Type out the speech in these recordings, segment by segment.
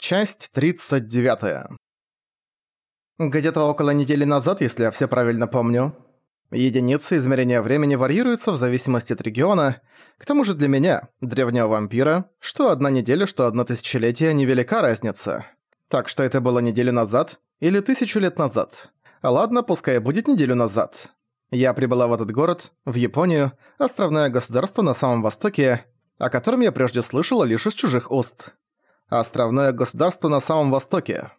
Часть 39. Где-то около недели назад, если я все правильно помню. Единицы измерения времени варьируются в зависимости от региона. К тому же для меня, древнего вампира, что одна неделя, что одно тысячелетие, невелика разница. Так что это было неделю назад или тысячу лет назад. А ладно, пускай будет неделю назад. Я прибыла в этот город, в Японию, островное государство на самом востоке, о котором я прежде слышала лишь из чужих уст. Островное государство на самом востоке.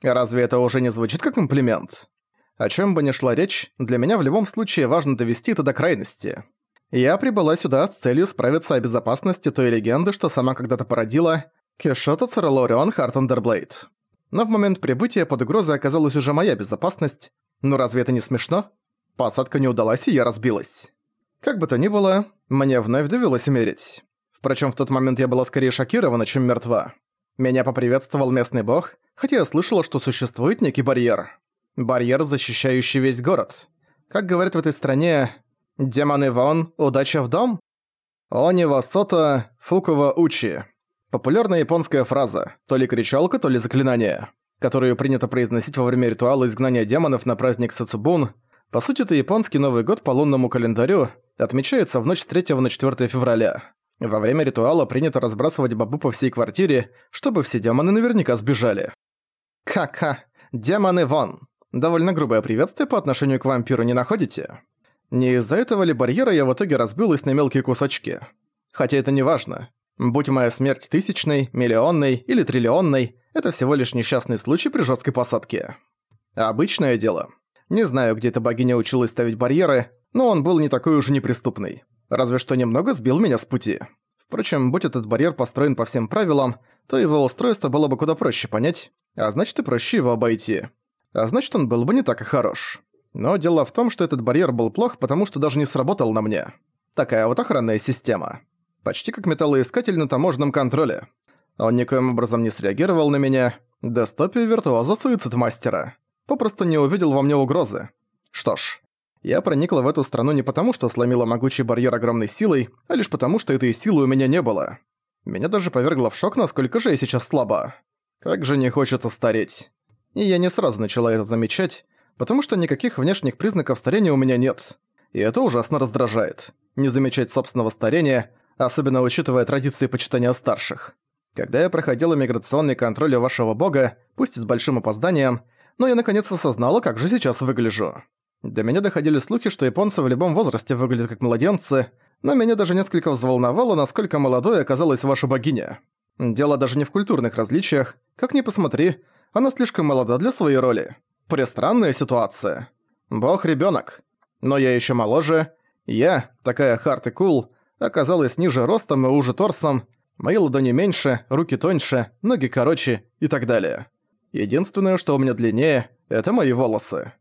Разве это уже не звучит как комплимент? О чем бы ни шла речь, для меня в любом случае важно довести это до крайности. Я прибыла сюда с целью справиться о безопасности той легенды, что сама когда-то породила Киссшот Ацерола-Орион Хартандерблейд. Но в момент прибытия под угрозой оказалась уже моя безопасность. Ну разве это не смешно? Посадка не удалась, и я разбилась. Как бы то ни было, мне вновь довелось умереть. Впрочем, в тот момент я была скорее шокирована, чем мертва. Меня поприветствовал местный бог, хотя я слышала, что существует некий барьер. Барьер, защищающий весь город. Как говорят в этой стране, «Демоны вон, удача в дом?» «Они васота фукува учи». Популярная японская фраза, то ли кричалка, то ли заклинание, которую принято произносить во время ритуала изгнания демонов на праздник Сацубун. По сути, это японский Новый год по лунному календарю, отмечается в ночь с 3 на 4 февраля. Во время ритуала принято разбрасывать бабу по всей квартире, чтобы все демоны наверняка сбежали. Ха-ха, демоны вон. Довольно грубое приветствие по отношению к вампиру не находите? Не из-за этого ли барьера я в итоге разбилась на мелкие кусочки? Хотя это не важно. Будь моя смерть тысячной, миллионной или триллионной, это всего лишь несчастный случай при жесткой посадке. Обычное дело. Не знаю, где эта богиня училась ставить барьеры, но он был не такой уж неприступный. Разве что немного сбил меня с пути. Впрочем, будь этот барьер построен по всем правилам, то его устройство было бы куда проще понять, а значит и проще его обойти. А значит он был бы не так и хорош. Но дело в том, что этот барьер был плох, потому что даже не сработал на мне. Такая вот охранная система. Почти как металлоискатель на таможенном контроле. Он никоим образом не среагировал на меня. Дестопия виртуоза суицид мастера. Попросту не увидел во мне угрозы. Что ж, я проникла в эту страну не потому, что сломила могучий барьер огромной силой, а лишь потому, что этой силы у меня не было. Меня даже повергло в шок, насколько же я сейчас слаба. Как же не хочется стареть. И я не сразу начала это замечать, потому что никаких внешних признаков старения у меня нет. И это ужасно раздражает. Не замечать собственного старения, особенно учитывая традиции почитания старших. Когда я проходила миграционный контроль у вашего бога, пусть и с большим опозданием, но я наконец осознала, как же сейчас выгляжу. До меня доходили слухи, что японцы в любом возрасте выглядят как младенцы, но меня даже несколько взволновало, насколько молодой оказалась ваша богиня. Дело даже не в культурных различиях. Как ни посмотри, она слишком молода для своей роли. Престранная ситуация. Бог ребенок. Но я еще моложе. Я, такая хард и кул, оказалась ниже ростом и уже торсом, мои ладони меньше, руки тоньше, ноги короче и так далее. Единственное, что у меня длиннее, это мои волосы.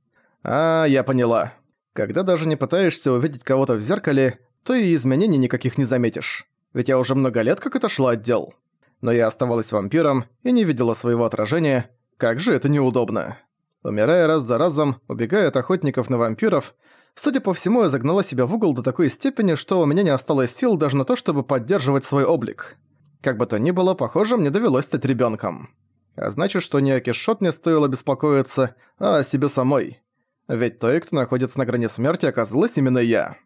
А, я поняла. Когда даже не пытаешься увидеть кого-то в зеркале, то и изменений никаких не заметишь. Ведь я уже много лет как отошла от дел. Но я оставалась вампиром и не видела своего отражения. Как же это неудобно. Умирая раз за разом, убегая от охотников на вампиров, судя по всему, я загнала себя в угол до такой степени, что у меня не осталось сил даже на то, чтобы поддерживать свой облик. Как бы то ни было, похоже, мне довелось стать ребенком. А значит, что не о Киссшот не стоило беспокоиться, а о себе самой. Ведь той, кто находится на грани смерти, оказалась именно я.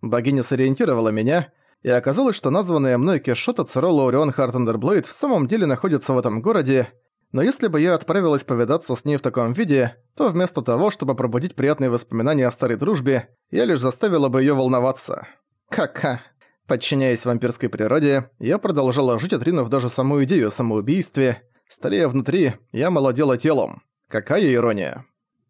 Богиня сориентировала меня, и оказалось, что названная мной Киссшот Ацерола-Орион Хартандерблейд в самом деле находится в этом городе, но если бы я отправилась повидаться с ней в таком виде, то вместо того, чтобы пробудить приятные воспоминания о старой дружбе, я лишь заставила бы её волноваться. Ха-ха. Подчиняясь вампирской природе, я продолжала жить, отринув даже саму идею о самоубийстве. Старея внутри, я молодела телом. Какая ирония.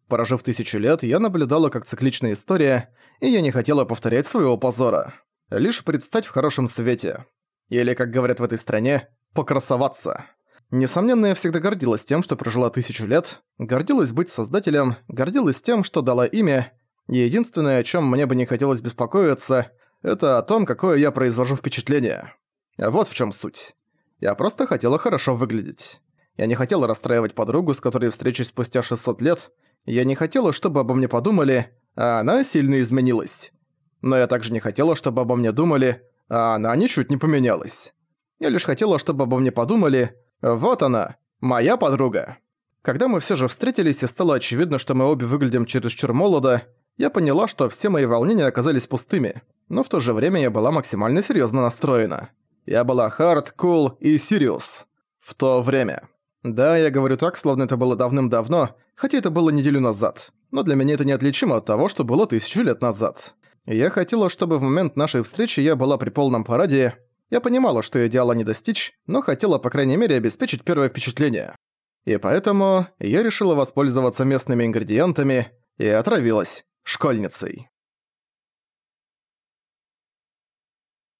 Прожив тысячу лет, я наблюдала как цикличная история, и я не хотела повторять своего позора. Лишь предстать в хорошем свете. Или, как говорят в этой стране, покрасоваться. Несомненно, я всегда гордилась тем, что прожила тысячу лет, гордилась быть создателем, гордилась тем, что дала имя, и единственное, о чем мне бы не хотелось беспокоиться, это о том, какое я произвожу впечатление. Вот в чем суть. Я просто хотела хорошо выглядеть. Я не хотела расстраивать подругу, с которой встречусь спустя 600 лет, я не хотела, чтобы обо мне подумали, а она сильно изменилась. Но я также не хотела, чтобы обо мне думали, а она ничуть не поменялась. Я лишь хотела, чтобы обо мне подумали, вот она, Моя подруга. Когда мы все же встретились и стало очевидно, что мы обе выглядим чересчур молодо, я поняла, что все мои волнения оказались пустыми, но в то же время я была максимально серьезно настроена. Я была кул cool и сириус. В то время. Да, я говорю так, словно это было давным-давно, хотя это было неделю назад. Но для меня это неотличимо от того, что было тысячу лет назад. Я хотела, чтобы в момент нашей встречи я была при полном параде. Я понимала, что идеала не достичь, но хотела, по крайней мере, обеспечить первое впечатление. И поэтому я решила воспользоваться местными ингредиентами и отравилась школьницей.